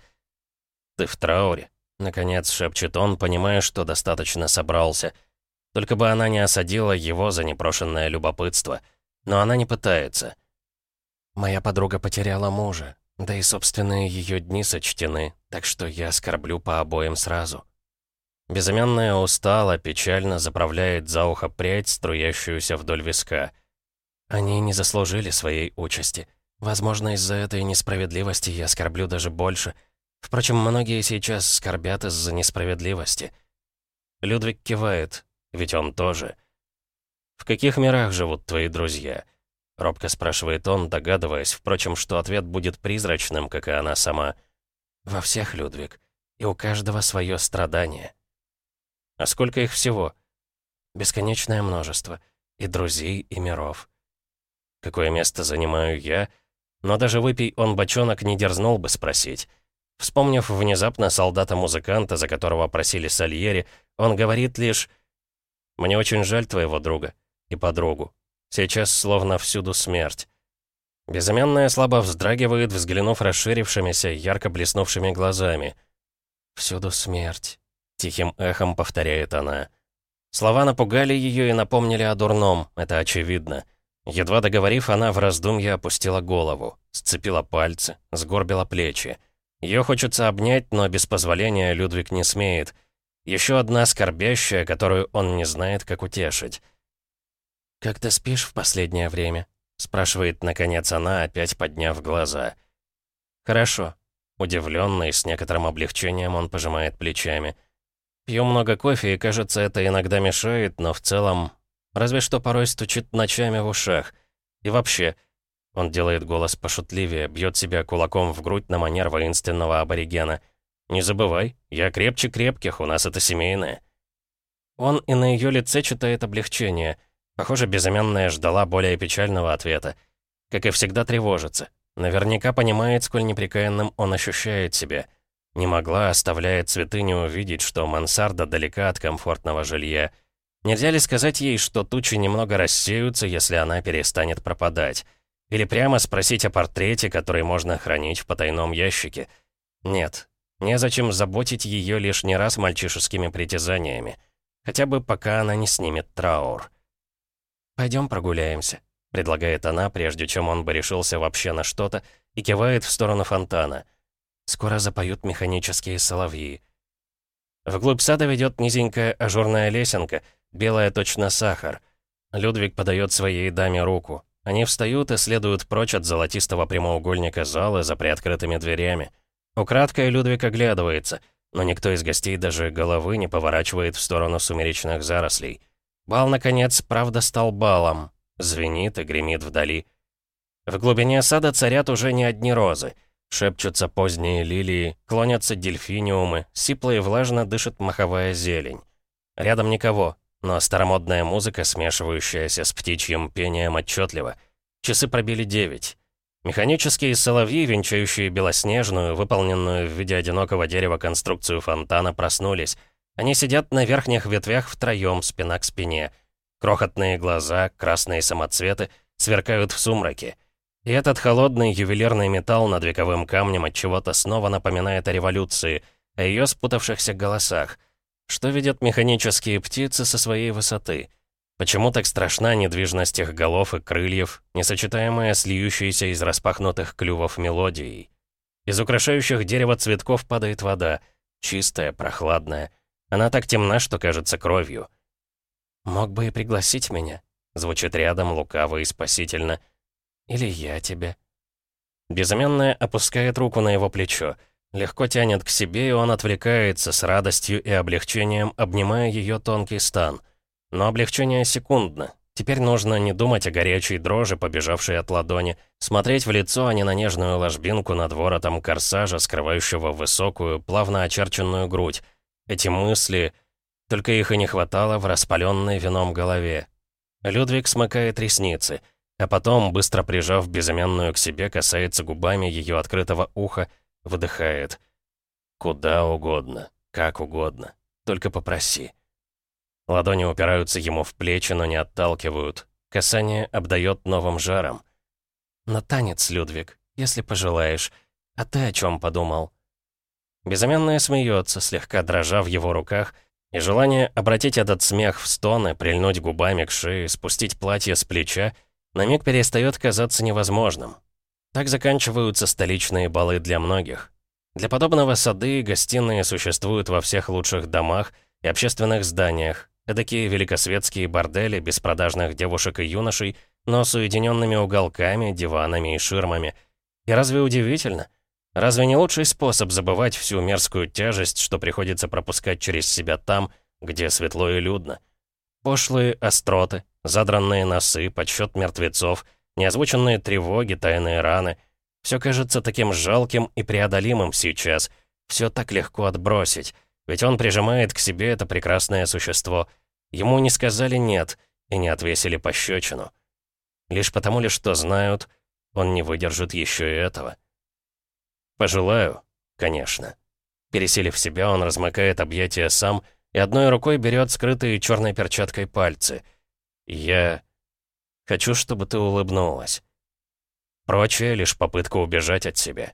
S1: «Ты в трауре?» — наконец шепчет он, понимая, что достаточно собрался. Только бы она не осадила его за непрошенное любопытство. Но она не пытается. «Моя подруга потеряла мужа, да и собственные ее дни сочтены, так что я скорблю по обоим сразу». Безымянная устала, печально заправляет за ухо прядь, струящуюся вдоль виска. Они не заслужили своей участи. Возможно, из-за этой несправедливости я скорблю даже больше — Впрочем, многие сейчас скорбят из-за несправедливости. Людвиг кивает, ведь он тоже. «В каких мирах живут твои друзья?» Робко спрашивает он, догадываясь, впрочем, что ответ будет призрачным, как и она сама. «Во всех, Людвиг. И у каждого свое страдание». «А сколько их всего?» «Бесконечное множество. И друзей, и миров». «Какое место занимаю я?» Но даже выпей он бочонок не дерзнул бы спросить. Вспомнив внезапно солдата-музыканта, за которого просили Сальери, он говорит лишь «Мне очень жаль твоего друга и подругу. Сейчас словно всюду смерть». Безымянная слабо вздрагивает, взглянув расширившимися, ярко блеснувшими глазами. «Всюду смерть», — тихим эхом повторяет она. Слова напугали ее и напомнили о дурном, это очевидно. Едва договорив, она в раздумье опустила голову, сцепила пальцы, сгорбила плечи. Ее хочется обнять, но без позволения Людвиг не смеет. Еще одна скорбящая, которую он не знает, как утешить. «Как ты спишь в последнее время?» — спрашивает, наконец, она, опять подняв глаза. «Хорошо». Удивленный, с некоторым облегчением он пожимает плечами. «Пью много кофе, и, кажется, это иногда мешает, но в целом... Разве что порой стучит ночами в ушах. И вообще, он делает голос пошутливее, бьет себя кулаком в грудь на манер воинственного аборигена. «Не забывай, я крепче крепких, у нас это семейное». Он и на ее лице читает облегчение. Похоже, безымянная ждала более печального ответа. Как и всегда, тревожится. Наверняка понимает, сколь непрекаянным он ощущает себя. Не могла, оставляя цветы, не увидеть, что мансарда далека от комфортного жилья. Нельзя ли сказать ей, что тучи немного рассеются, если она перестанет пропадать? Или прямо спросить о портрете, который можно хранить в потайном ящике. Нет, незачем заботить ее лишний раз мальчишескими притязаниями. Хотя бы пока она не снимет траур. «Пойдем прогуляемся», — предлагает она, прежде чем он бы решился вообще на что-то, и кивает в сторону фонтана. «Скоро запоют механические соловьи». Вглубь сада ведет низенькая ажурная лесенка, белая точно сахар. Людвиг подает своей даме руку. Они встают и следуют прочь от золотистого прямоугольника зала за приоткрытыми дверями. Украдкой Людвиг оглядывается, но никто из гостей даже головы не поворачивает в сторону сумеречных зарослей. Бал, наконец, правда стал балом. Звенит и гремит вдали. В глубине сада царят уже не одни розы. Шепчутся поздние лилии, клонятся дельфиниумы, сипло и влажно дышит маховая зелень. Рядом никого, но старомодная музыка, смешивающаяся с птичьим пением, отчетлива. Часы пробили девять. Механические соловьи, венчающие белоснежную, выполненную в виде одинокого дерева конструкцию фонтана, проснулись. Они сидят на верхних ветвях втроем, спина к спине. Крохотные глаза, красные самоцветы, сверкают в сумраке. И этот холодный ювелирный металл над вековым камнем от чего-то снова напоминает о революции, о ее спутавшихся голосах. Что видят механические птицы со своей высоты? Почему так страшна недвижность их голов и крыльев, несочетаемая с льющейся из распахнутых клювов мелодией? Из украшающих дерево цветков падает вода, чистая, прохладная. Она так темна, что кажется кровью. «Мог бы и пригласить меня», — звучит рядом лукаво и спасительно. «Или я тебя». Безымянная опускает руку на его плечо, легко тянет к себе, и он отвлекается с радостью и облегчением, обнимая ее тонкий стан. Но облегчение секундно. Теперь нужно не думать о горячей дрожи, побежавшей от ладони, смотреть в лицо, а не на нежную ложбинку над воротом корсажа, скрывающего высокую, плавно очерченную грудь. Эти мысли... Только их и не хватало в распаленной вином голове. Людвиг смыкает ресницы — а потом, быстро прижав безымянную к себе, касается губами ее открытого уха, выдыхает. «Куда угодно, как угодно, только попроси». Ладони упираются ему в плечи, но не отталкивают. Касание обдает новым жаром. «На танец, Людвиг, если пожелаешь. А ты о чем подумал?» Безымянная смеется, слегка дрожа в его руках, и желание обратить этот смех в стоны, прильнуть губами к шее, спустить платье с плеча — на миг перестает казаться невозможным. Так заканчиваются столичные балы для многих. Для подобного сады и гостиные существуют во всех лучших домах и общественных зданиях, эдакие великосветские бордели без продажных девушек и юношей, но с уединенными уголками, диванами и ширмами. И разве удивительно? Разве не лучший способ забывать всю мерзкую тяжесть, что приходится пропускать через себя там, где светло и людно? Пошлые остроты, Задранные носы, подсчет мертвецов, неозвученные тревоги, тайные раны. Все кажется таким жалким и преодолимым сейчас. Все так легко отбросить. Ведь он прижимает к себе это прекрасное существо. Ему не сказали «нет» и не отвесили пощечину. Лишь потому ли, что знают, он не выдержит еще и этого. Пожелаю, конечно. Пересилив себя, он размыкает объятия сам и одной рукой берет скрытые черной перчаткой пальцы — «Я... хочу, чтобы ты улыбнулась». Прочее — лишь попытка убежать от себя.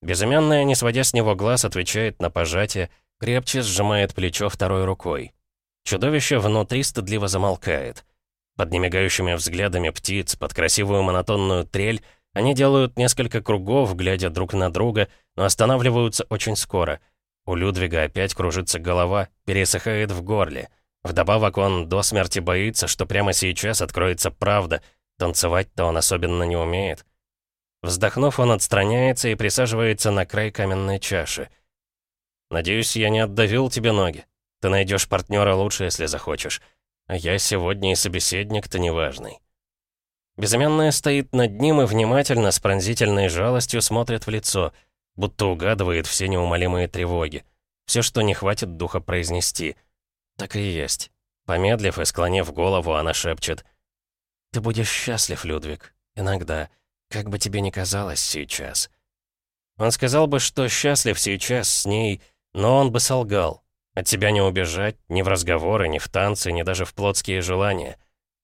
S1: Безымянная, не сводя с него глаз, отвечает на пожатие, крепче сжимает плечо второй рукой. Чудовище внутри стыдливо замолкает. Под немигающими взглядами птиц, под красивую монотонную трель, они делают несколько кругов, глядя друг на друга, но останавливаются очень скоро. У Людвига опять кружится голова, пересыхает в горле. Вдобавок он до смерти боится, что прямо сейчас откроется правда. Танцевать-то он особенно не умеет. Вздохнув, он отстраняется и присаживается на край каменной чаши. «Надеюсь, я не отдавил тебе ноги. Ты найдешь партнера лучше, если захочешь. А я сегодня и собеседник-то неважный». Безымянная стоит над ним и внимательно, с пронзительной жалостью смотрит в лицо, будто угадывает все неумолимые тревоги. Все, что не хватит духа произнести — так и есть. Помедлив и склонив голову, она шепчет. «Ты будешь счастлив, Людвиг. Иногда. Как бы тебе ни казалось сейчас». Он сказал бы, что счастлив сейчас с ней, но он бы солгал. От тебя не убежать, ни в разговоры, ни в танцы, ни даже в плотские желания.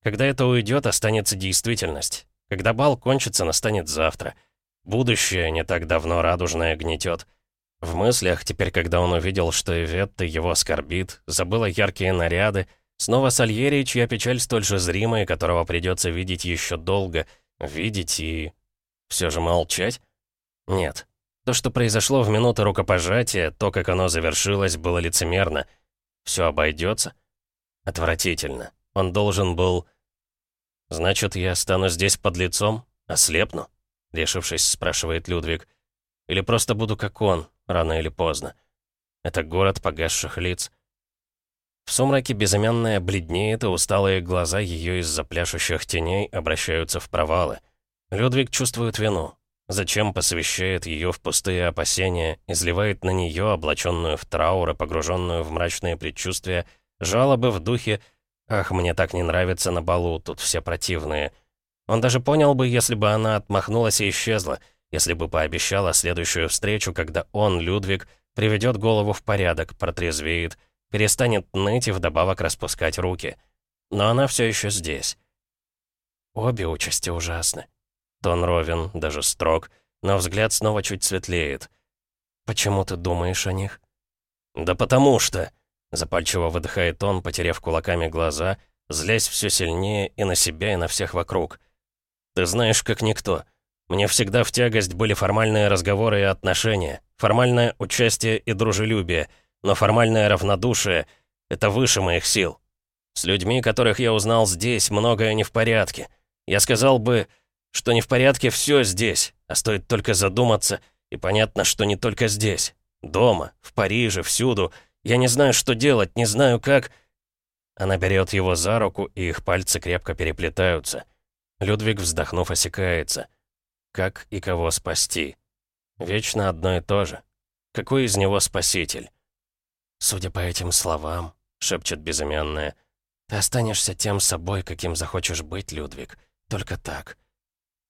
S1: Когда это уйдет, останется действительность. Когда бал кончится, настанет завтра. Будущее не так давно радужное гнетет. В мыслях, теперь когда он увидел, что Иветта его оскорбит, забыла яркие наряды, снова Сальери, чья печаль столь же зримая, которого придется видеть еще долго, видеть и... все же молчать? Нет. То, что произошло в минуты рукопожатия, то, как оно завершилось, было лицемерно. Все обойдется? Отвратительно. Он должен был... «Значит, я стану здесь под лицом? Ослепну?» Решившись, спрашивает Людвиг. «Или просто буду как он, рано или поздно. Это город погасших лиц. В сумраке безымянная бледнеет, и усталые глаза ее из-за пляшущих теней обращаются в провалы. Людвиг чувствует вину. Зачем посвящает ее в пустые опасения, изливает на нее, облаченную в траур и погруженную в мрачные предчувствия, жалобы в духе «Ах, мне так не нравится на балу, тут все противные». Он даже понял бы, если бы она отмахнулась и исчезла — если бы пообещала следующую встречу, когда он, Людвиг, приведет голову в порядок, протрезвеет, перестанет ныть и вдобавок распускать руки. Но она все еще здесь. Обе участи ужасны. Тон ровен, даже строг, но взгляд снова чуть светлеет. «Почему ты думаешь о них?» «Да потому что...» Запальчиво выдыхает он, потеряв кулаками глаза, злясь все сильнее и на себя, и на всех вокруг. «Ты знаешь, как никто. Мне всегда в тягость были формальные разговоры и отношения, формальное участие и дружелюбие, но формальное равнодушие — это выше моих сил. С людьми, которых я узнал здесь, многое не в порядке. Я сказал бы, что не в порядке все здесь, а стоит только задуматься, и понятно, что не только здесь. Дома, в Париже, всюду — я не знаю, что делать, не знаю, как...» Она берет его за руку, и их пальцы крепко переплетаются. Людвиг, вздохнув, осекается. Как и кого спасти? Вечно одно и то же. Какой из него спаситель? «Судя по этим словам», — шепчет безымянная, «ты останешься тем собой, каким захочешь быть, Людвиг. Только так».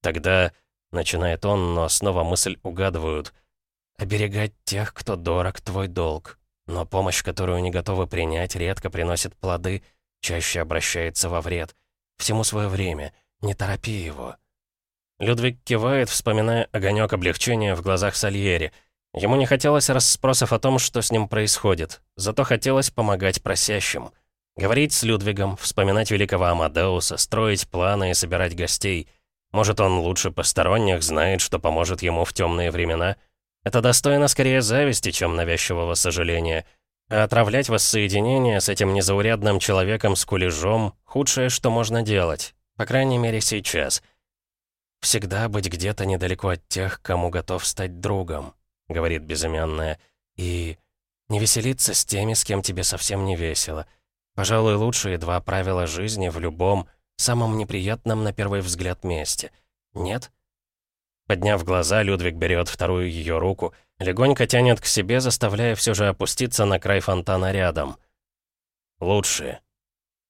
S1: «Тогда...» — начинает он, но снова мысль угадывают. «Оберегать тех, кто дорог, твой долг. Но помощь, которую не готовы принять, редко приносит плоды, чаще обращается во вред. Всему свое время. Не торопи его. Людвиг кивает, вспоминая огонек облегчения в глазах Сальери. Ему не хотелось расспросов о том, что с ним происходит. Зато хотелось помогать просящим. Говорить с Людвигом, вспоминать великого Амадеуса, строить планы и собирать гостей. Может, он лучше посторонних знает, что поможет ему в темные времена — это достойно скорее зависти, чем навязчивого сожаления. А отравлять воссоединение с этим незаурядным человеком с кулежом — худшее, что можно делать. По крайней мере, сейчас. «Всегда быть где-то недалеко от тех, кому готов стать другом», — говорит безымянная. «И не веселиться с теми, с кем тебе совсем не весело. Пожалуй, лучшие два правила жизни в любом, самом неприятном на первый взгляд месте. Нет?» Подняв глаза, Людвиг берет вторую ее руку, легонько тянет к себе, заставляя все же опуститься на край фонтана рядом. Лучшие.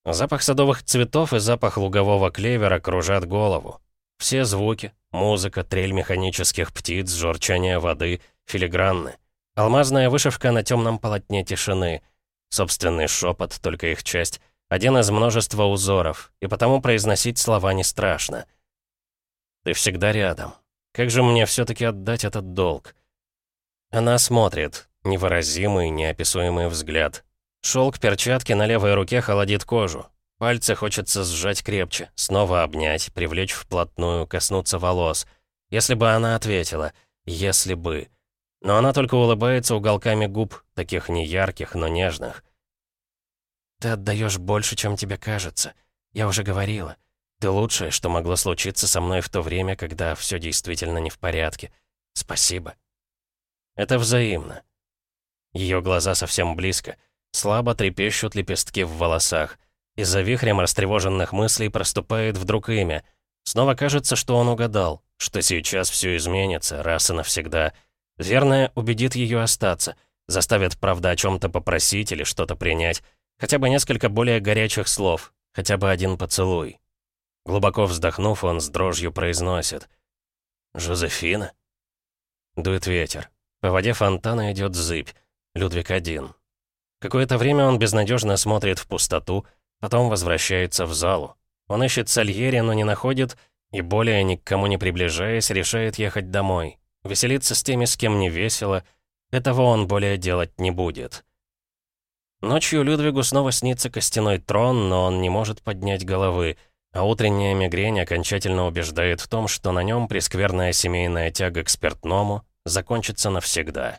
S1: Запах садовых цветов и запах лугового клевера кружат голову. Все звуки, музыка, трель механических птиц, журчание воды, филигранны. Алмазная вышивка на темном полотне тишины. Собственный шепот, только их часть. Один из множества узоров, и потому произносить слова не страшно. Ты всегда рядом. Как же мне все-таки отдать этот долг? Она смотрит. Невыразимый, неописуемый взгляд. Шелк перчатки на левой руке холодит кожу. Пальцы хочется сжать крепче, снова обнять, привлечь вплотную, коснуться волос. Если бы она ответила «если бы». Но она только улыбается уголками губ, таких неярких, но нежных. «Ты отдаешь больше, чем тебе кажется. Я уже говорила. Ты лучшее, что могло случиться со мной в то время, когда все действительно не в порядке. Спасибо. Это взаимно. Ее глаза совсем близко. Слабо трепещут лепестки в волосах. И за вихрем растревоженных мыслей проступает вдруг имя. Снова кажется, что он угадал, что сейчас все изменится, раз и навсегда. Верное убедит ее остаться, заставит, правда, о чем-то попросить или что-то принять. Хотя бы несколько более горячих слов, хотя бы один поцелуй. Глубоко вздохнув, он с дрожью произносит. «Жозефина?» Дует ветер. По воде фонтана идет зыбь. Людвиг один. Какое-то время он безнадежно смотрит в пустоту, потом возвращается в залу. Он ищет Сальери, но не находит, и более ни к кому не приближаясь, решает ехать домой. Веселиться с теми, с кем не весело. Этого он более делать не будет. Ночью Людвигу снова снится костяной трон, но он не может поднять головы — а утренняя мигрень окончательно убеждает в том, что на нем прескверная семейная тяга к спиртному закончится навсегда.